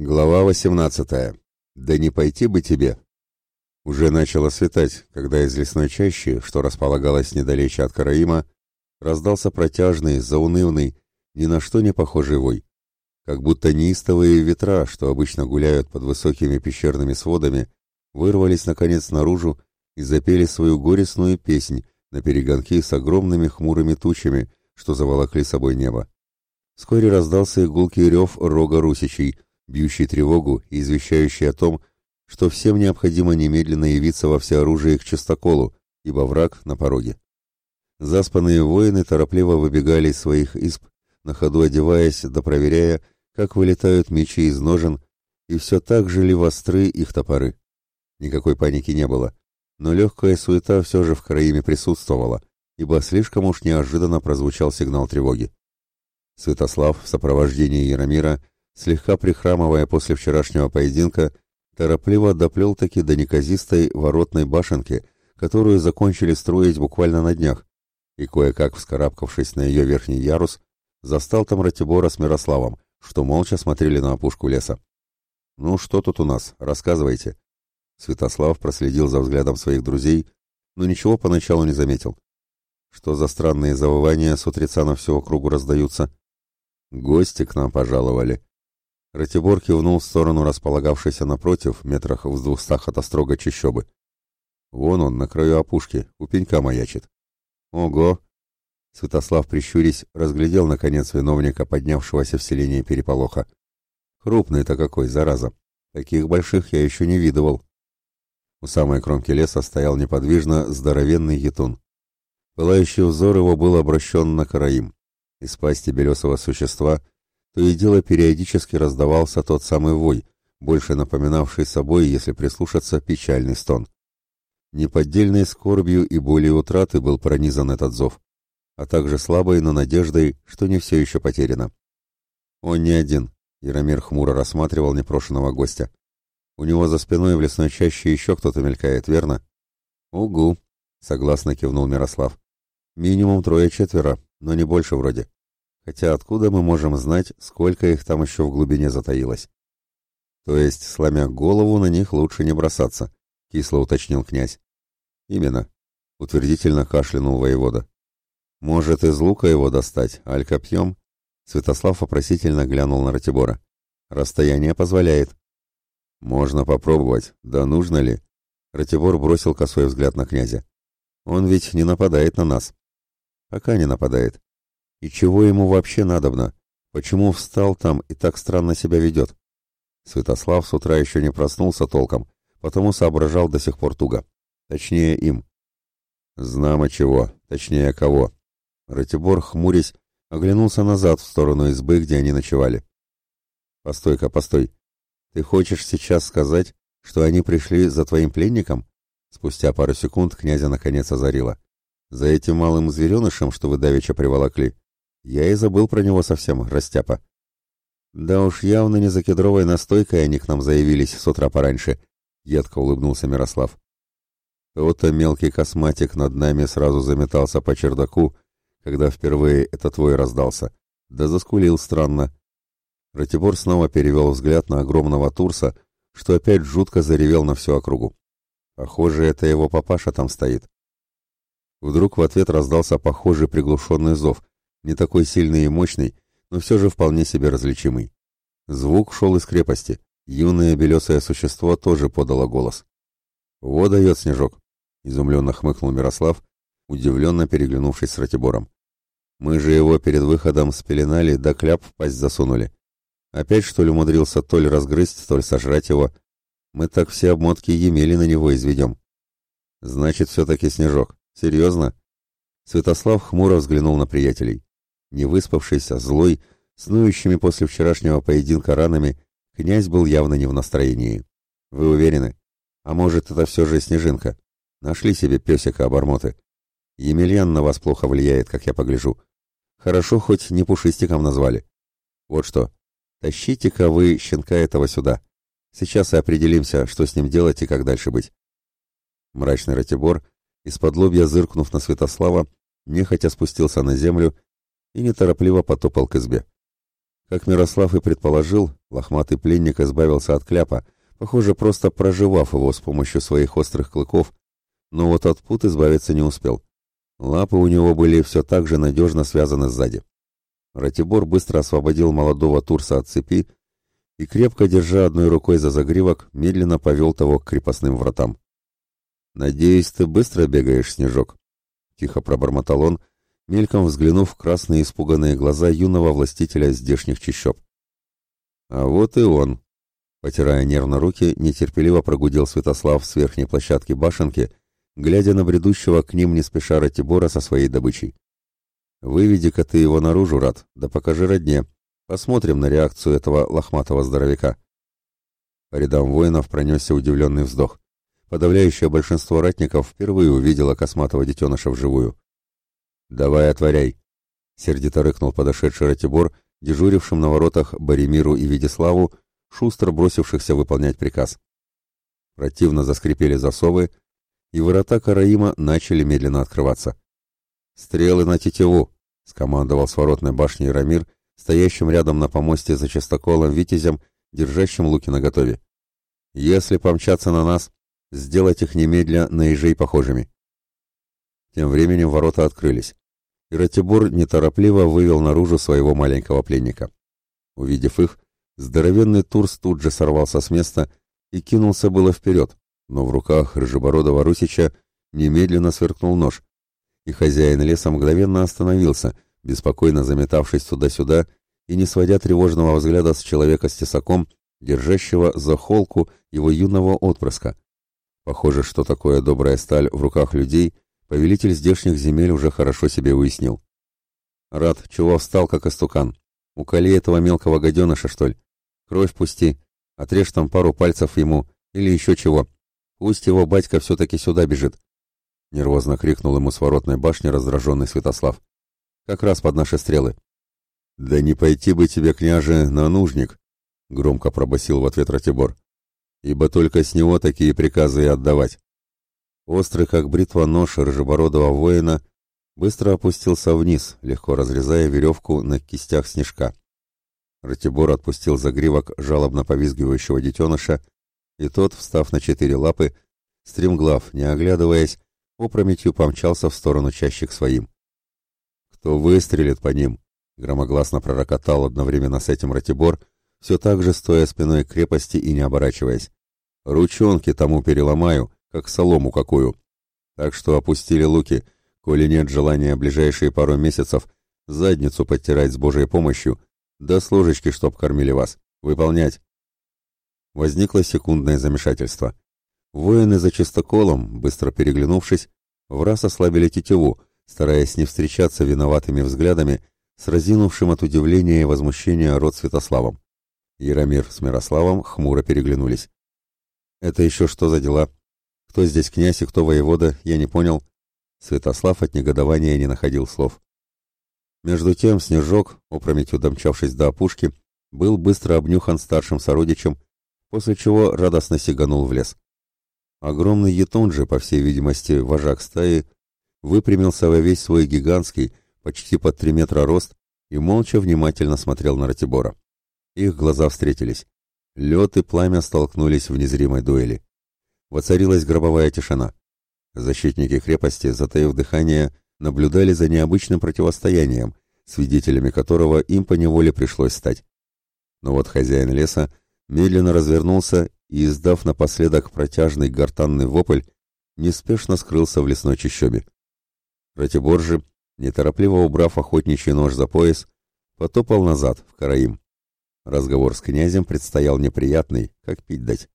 Глава 18. Да не пойти бы тебе. Уже начало светать, когда из лесной чащи, что располагалась недалече от Караима, раздался протяжный, заунывный, ни на что не похожий вой. Как будто неистовые ветра, что обычно гуляют под высокими пещерными сводами, вырвались наконец наружу и запели свою горестную песнь на перегонки с огромными хмурыми тучами, что заволокли собой небо. Вскоре раздался и гулкий рев рога русичей — бьющий тревогу и извещающий о том, что всем необходимо немедленно явиться во всеоружии к частоколу, ибо враг на пороге. Заспанные воины торопливо выбегали из своих исп, на ходу одеваясь да проверяя, как вылетают мечи из ножен, и все так же ли востры их топоры. Никакой паники не было, но легкая суета все же в Краиме присутствовала, ибо слишком уж неожиданно прозвучал сигнал тревоги. Святослав в сопровождении Яромира – слегка прихрамывая после вчерашнего поединка, торопливо доплел-таки до неказистой воротной башенки, которую закончили строить буквально на днях, и кое-как вскарабкавшись на ее верхний ярус, застал там Ратибора с Мирославом, что молча смотрели на опушку леса. «Ну, что тут у нас? Рассказывайте». Святослав проследил за взглядом своих друзей, но ничего поначалу не заметил. «Что за странные завывания с утреца на всю округу раздаются?» «Гости к нам пожаловали», Ратибор кивнул в сторону располагавшейся напротив, метрах в двухстах от острога чащобы. Вон он, на краю опушки, у пенька маячит. Ого! Святослав, прищурясь, разглядел, наконец, виновника поднявшегося в селение переполоха. Крупный-то какой, зараза! Таких больших я еще не видывал. У самой кромки леса стоял неподвижно здоровенный етун. Пылающий узор его был обращен на караим. Из пасти белесого существа — то и дело периодически раздавался тот самый вой, больше напоминавший собой, если прислушаться, печальный стон. Неподдельной скорбью и болью утраты был пронизан этот зов, а также слабой, но надеждой, что не все еще потеряно. Он не один, Яромир хмуро рассматривал непрошенного гостя. У него за спиной в лесной чаще еще кто-то мелькает, верно? Угу, согласно кивнул Мирослав. Минимум трое-четверо, но не больше вроде хотя откуда мы можем знать, сколько их там еще в глубине затаилось? То есть, сломя голову, на них лучше не бросаться, кисло уточнил князь. Именно, утвердительно кашлянул воевода. Может, из лука его достать, аль копьем? Святослав вопросительно глянул на Ратибора. Расстояние позволяет. Можно попробовать, да нужно ли? Ратибор бросил косой взгляд на князя. Он ведь не нападает на нас. Пока не нападает, и чего ему вообще надобно? Почему встал там и так странно себя ведет? Святослав с утра еще не проснулся толком, потому соображал до сих пор туго. Точнее им. Знамо чего, точнее кого. Ратибор, хмурясь, оглянулся назад в сторону избы, где они ночевали. «Постой-ка, постой. Ты хочешь сейчас сказать, что они пришли за твоим пленником?» Спустя пару секунд князя наконец озарило. «За этим малым зверенышем, что вы давеча приволокли?» Я и забыл про него совсем, растяпа. Да уж явно не за кедровой настойкой они к нам заявились с утра пораньше, едко улыбнулся Мирослав. Вот-то мелкий косматик над нами сразу заметался по чердаку, когда впервые этот твой раздался. Да заскулил странно. Ратибор снова перевел взгляд на огромного Турса, что опять жутко заревел на всю округу. Похоже, это его папаша там стоит. Вдруг в ответ раздался похожий приглушенный зов, не такой сильный и мощный, но все же вполне себе различимый. Звук шел из крепости. Юное белесое существо тоже подало голос. «Во дает снежок!» — изумленно хмыкнул Мирослав, удивленно переглянувшись с Ратибором. «Мы же его перед выходом спеленали, да кляп в пасть засунули. Опять, что ли, умудрился то ли разгрызть, то ли сожрать его? Мы так все обмотки емели на него изведем». «Значит, все-таки снежок. Серьезно?» Святослав хмуро взглянул на приятелей. Не выспавшийся, злой, снующими после вчерашнего поединка ранами, князь был явно не в настроении. Вы уверены? А может, это все же снежинка? Нашли себе песика-обормоты. Емельян на вас плохо влияет, как я погляжу. Хорошо, хоть не пушистиком назвали. Вот что. Тащите-ка вы щенка этого сюда. Сейчас и определимся, что с ним делать и как дальше быть. Мрачный Ратибор, из-под лобья зыркнув на Святослава, нехотя спустился на землю и неторопливо потопал к избе. Как Мирослав и предположил, лохматый пленник избавился от кляпа, похоже, просто проживав его с помощью своих острых клыков, но вот от пут избавиться не успел. Лапы у него были все так же надежно связаны сзади. Ратибор быстро освободил молодого Турса от цепи и, крепко держа одной рукой за загривок, медленно повел того к крепостным вратам. «Надеюсь, ты быстро бегаешь, Снежок?» — тихо пробормотал он, мельком взглянув в красные испуганные глаза юного властителя здешних чащоб. «А вот и он!» Потирая нервно руки, нетерпеливо прогудел Святослав с верхней площадки башенки, глядя на бредущего к ним неспеша Ратибора со своей добычей. «Выведи-ка ты его наружу, Рат, да покажи родне. Посмотрим на реакцию этого лохматого здоровяка». По рядам воинов пронесся удивленный вздох. Подавляющее большинство ратников впервые увидело косматого детеныша вживую. «Давай отворяй!» — сердито рыкнул подошедший Ратибор, дежурившим на воротах Боремиру и Ведиславу, шустро бросившихся выполнять приказ. Противно заскрипели засовы, и ворота Караима начали медленно открываться. «Стрелы на тетиву!» — скомандовал с воротной башней Рамир, стоящим рядом на помосте за частоколом Витязем, держащим луки наготове. «Если помчаться на нас, сделать их немедля на ежей похожими». Тем временем ворота открылись. И Ратибор неторопливо вывел наружу своего маленького пленника. Увидев их, здоровенный Турс тут же сорвался с места и кинулся было вперед, но в руках рыжебородого Русича немедленно сверкнул нож, и хозяин леса мгновенно остановился, беспокойно заметавшись туда-сюда и не сводя тревожного взгляда с человека с тесаком, держащего за холку его юного отпрыска. Похоже, что такое добрая сталь в руках людей — Повелитель здешних земель уже хорошо себе выяснил. Рад, чего встал, как истукан? Уколи этого мелкого гаденыша, что ли? Кровь пусти, отрежь там пару пальцев ему, или еще чего. Пусть его батька все-таки сюда бежит. Нервозно крикнул ему с воротной башни раздраженный Святослав. Как раз под наши стрелы. «Да не пойти бы тебе, княже, на нужник!» — громко пробасил в ответ Ратибор. «Ибо только с него такие приказы и отдавать. Острый, как бритва нож рыжебородого воина, быстро опустился вниз, легко разрезая веревку на кистях снежка. Ратибор отпустил загривок жалобно повизгивающего детеныша, и тот, встав на четыре лапы, стремглав, не оглядываясь, опрометью помчался в сторону чащих своим. «Кто выстрелит по ним?» — громогласно пророкотал одновременно с этим Ратибор, все так же стоя спиной к крепости и не оборачиваясь. «Ручонки тому переломаю!» как солому какую. Так что опустили луки, коли нет желания ближайшие пару месяцев задницу подтирать с Божьей помощью, да с ложечки, чтоб кормили вас, выполнять. Возникло секундное замешательство. Воины за чистоколом, быстро переглянувшись, враз ослабили тетиву, стараясь не встречаться виноватыми взглядами с разинувшим от удивления и возмущения рот Святославом. Яромир с Мирославом хмуро переглянулись. «Это еще что за дела?» Кто здесь князь и кто воевода, я не понял. Святослав от негодования не находил слов. Между тем Снежок, опрометью домчавшись до опушки, был быстро обнюхан старшим сородичем, после чего радостно сиганул в лес. Огромный етун же, по всей видимости, вожак стаи, выпрямился во весь свой гигантский, почти под три метра рост, и молча внимательно смотрел на Ратибора. Их глаза встретились. Лед и пламя столкнулись в незримой дуэли. Воцарилась гробовая тишина. Защитники крепости, затаив дыхание, наблюдали за необычным противостоянием, свидетелями которого им поневоле пришлось стать. Но вот хозяин леса медленно развернулся и, издав напоследок протяжный гортанный вопль, неспешно скрылся в лесной чащобе. Ратибор же, неторопливо убрав охотничий нож за пояс, потопал назад, в Караим. Разговор с князем предстоял неприятный, как пить дать.